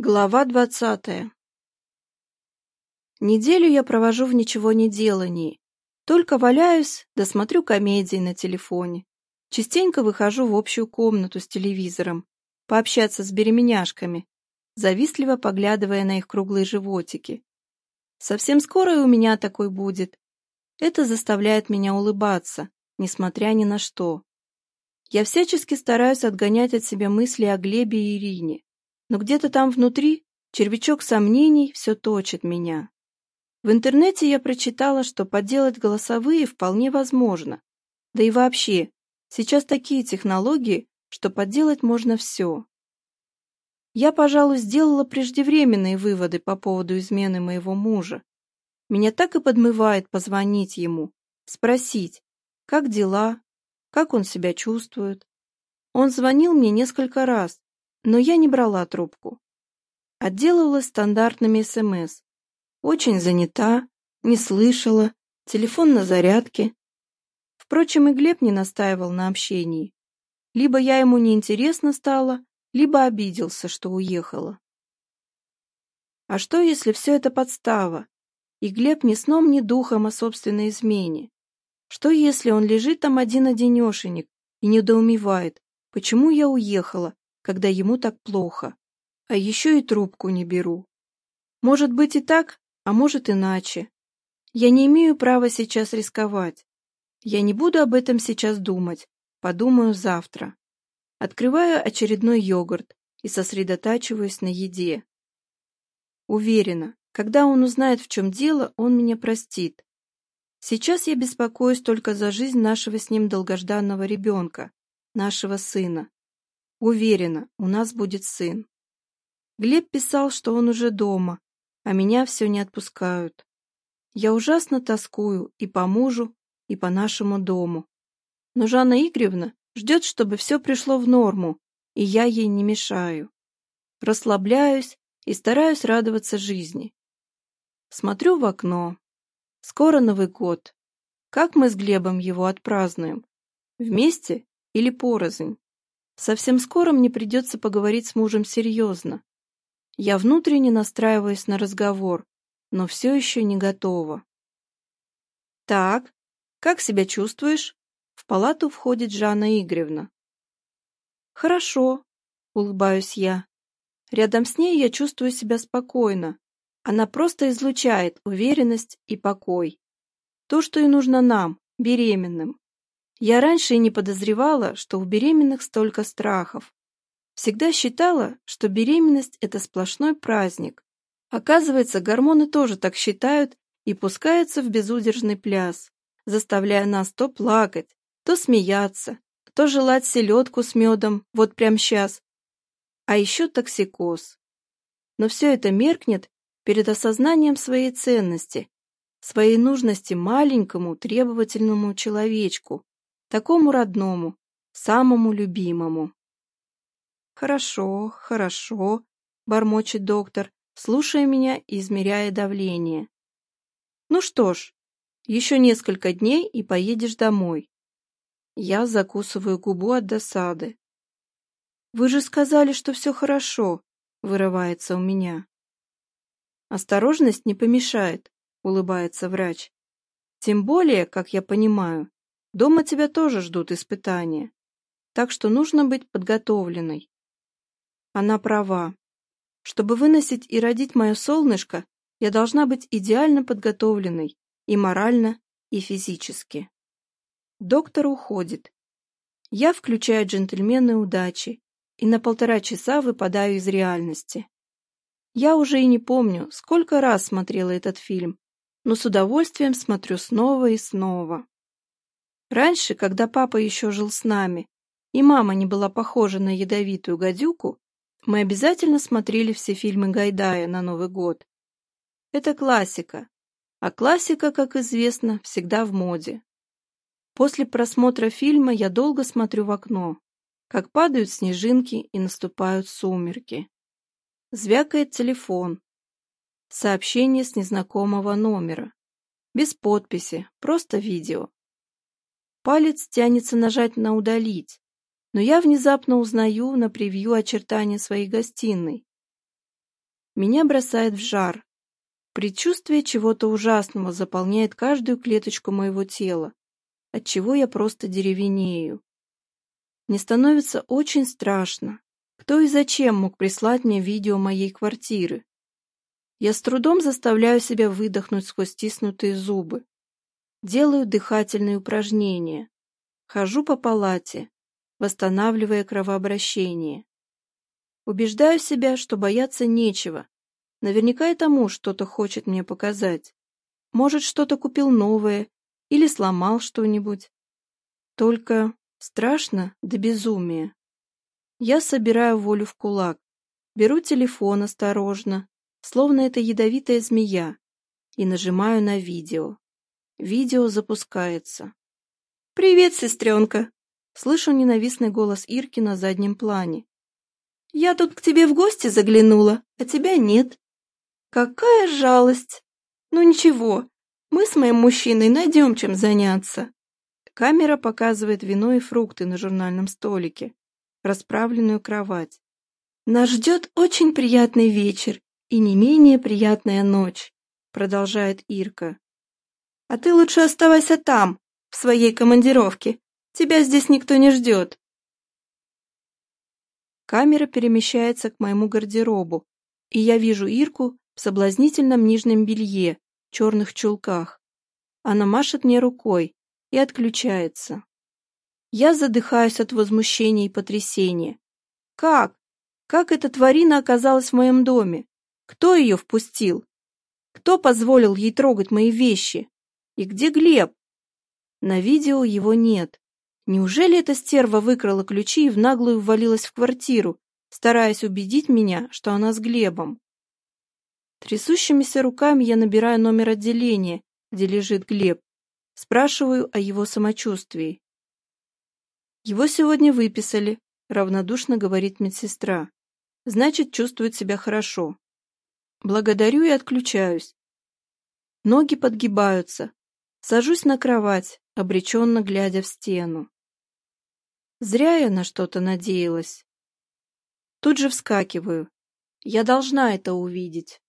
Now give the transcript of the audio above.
Глава двадцатая. Неделю я провожу в ничего не делании. Только валяюсь, досмотрю комедии на телефоне. Частенько выхожу в общую комнату с телевизором, пообщаться с беременяшками, завистливо поглядывая на их круглые животики. Совсем скоро и у меня такой будет. Это заставляет меня улыбаться, несмотря ни на что. Я всячески стараюсь отгонять от себя мысли о Глебе и Ирине но где-то там внутри червячок сомнений все точит меня. В интернете я прочитала, что подделать голосовые вполне возможно. Да и вообще, сейчас такие технологии, что подделать можно все. Я, пожалуй, сделала преждевременные выводы по поводу измены моего мужа. Меня так и подмывает позвонить ему, спросить, как дела, как он себя чувствует. Он звонил мне несколько раз, но я не брала трубку. Отделалась стандартными СМС. Очень занята, не слышала, телефон на зарядке. Впрочем, и Глеб не настаивал на общении. Либо я ему неинтересно стала, либо обиделся, что уехала. А что, если все это подстава, и Глеб ни сном, ни духом о собственной измене? Что, если он лежит там один-одинешенек и недоумевает, почему я уехала, когда ему так плохо. А еще и трубку не беру. Может быть и так, а может иначе. Я не имею права сейчас рисковать. Я не буду об этом сейчас думать, подумаю завтра. Открываю очередной йогурт и сосредотачиваюсь на еде. Уверена, когда он узнает, в чем дело, он меня простит. Сейчас я беспокоюсь только за жизнь нашего с ним долгожданного ребенка, нашего сына. Уверена, у нас будет сын. Глеб писал, что он уже дома, а меня все не отпускают. Я ужасно тоскую и по мужу, и по нашему дому. Но Жанна Игоревна ждет, чтобы все пришло в норму, и я ей не мешаю. Расслабляюсь и стараюсь радоваться жизни. Смотрю в окно. Скоро Новый год. Как мы с Глебом его отпразднуем? Вместе или порознь? Совсем скоро мне придется поговорить с мужем серьезно. Я внутренне настраиваюсь на разговор, но все еще не готова. «Так, как себя чувствуешь?» В палату входит Жанна Игоревна. «Хорошо», — улыбаюсь я. Рядом с ней я чувствую себя спокойно. Она просто излучает уверенность и покой. То, что и нужно нам, беременным. Я раньше и не подозревала, что у беременных столько страхов. Всегда считала, что беременность – это сплошной праздник. Оказывается, гормоны тоже так считают и пускаются в безудержный пляс, заставляя нас то плакать, то смеяться, то желать селедку с медом, вот прям сейчас. А еще токсикоз. Но все это меркнет перед осознанием своей ценности, своей нужности маленькому требовательному человечку, такому родному, самому любимому. «Хорошо, хорошо», — бормочет доктор, слушая меня и измеряя давление. «Ну что ж, еще несколько дней и поедешь домой». Я закусываю губу от досады. «Вы же сказали, что все хорошо», — вырывается у меня. «Осторожность не помешает», — улыбается врач. «Тем более, как я понимаю, Дома тебя тоже ждут испытания, так что нужно быть подготовленной. Она права. Чтобы выносить и родить мое солнышко, я должна быть идеально подготовленной и морально, и физически. Доктор уходит. Я включаю джентльмены удачи и на полтора часа выпадаю из реальности. Я уже и не помню, сколько раз смотрела этот фильм, но с удовольствием смотрю снова и снова. Раньше, когда папа еще жил с нами, и мама не была похожа на ядовитую гадюку, мы обязательно смотрели все фильмы Гайдая на Новый год. Это классика. А классика, как известно, всегда в моде. После просмотра фильма я долго смотрю в окно, как падают снежинки и наступают сумерки. Звякает телефон. Сообщение с незнакомого номера. Без подписи, просто видео. Палец тянется нажать на «удалить», но я внезапно узнаю на превью очертания своей гостиной. Меня бросает в жар. Предчувствие чего-то ужасного заполняет каждую клеточку моего тела, отчего я просто деревенею. Мне становится очень страшно. Кто и зачем мог прислать мне видео моей квартиры? Я с трудом заставляю себя выдохнуть сквозь стиснутые зубы делаю дыхательные упражнения, хожу по палате, восстанавливая кровообращение. Убеждаю себя, что бояться нечего. Наверняка и тому что-то хочет мне показать. Может, что-то купил новое или сломал что-нибудь. Только страшно до да безумия. Я собираю волю в кулак, беру телефон осторожно, словно это ядовитая змея, и нажимаю на видео. Видео запускается. «Привет, сестренка!» Слышу ненавистный голос Ирки на заднем плане. «Я тут к тебе в гости заглянула, а тебя нет». «Какая жалость!» «Ну ничего, мы с моим мужчиной найдем чем заняться». Камера показывает вино и фрукты на журнальном столике, расправленную кровать. «Нас ждет очень приятный вечер и не менее приятная ночь», продолжает Ирка. А ты лучше оставайся там, в своей командировке. Тебя здесь никто не ждет. Камера перемещается к моему гардеробу, и я вижу Ирку в соблазнительном нижнем белье, черных чулках. Она машет мне рукой и отключается. Я задыхаюсь от возмущения и потрясения. Как? Как эта тварина оказалась в моем доме? Кто ее впустил? Кто позволил ей трогать мои вещи? И где Глеб? На видео его нет. Неужели эта стерва выкрала ключи и в наглую ввалилась в квартиру, стараясь убедить меня, что она с Глебом? Трясущимися руками я набираю номер отделения, где лежит Глеб. Спрашиваю о его самочувствии. «Его сегодня выписали», — равнодушно говорит медсестра. «Значит, чувствует себя хорошо». Благодарю и отключаюсь. Ноги подгибаются, Сажусь на кровать, обреченно глядя в стену. Зря я на что-то надеялась. Тут же вскакиваю. Я должна это увидеть.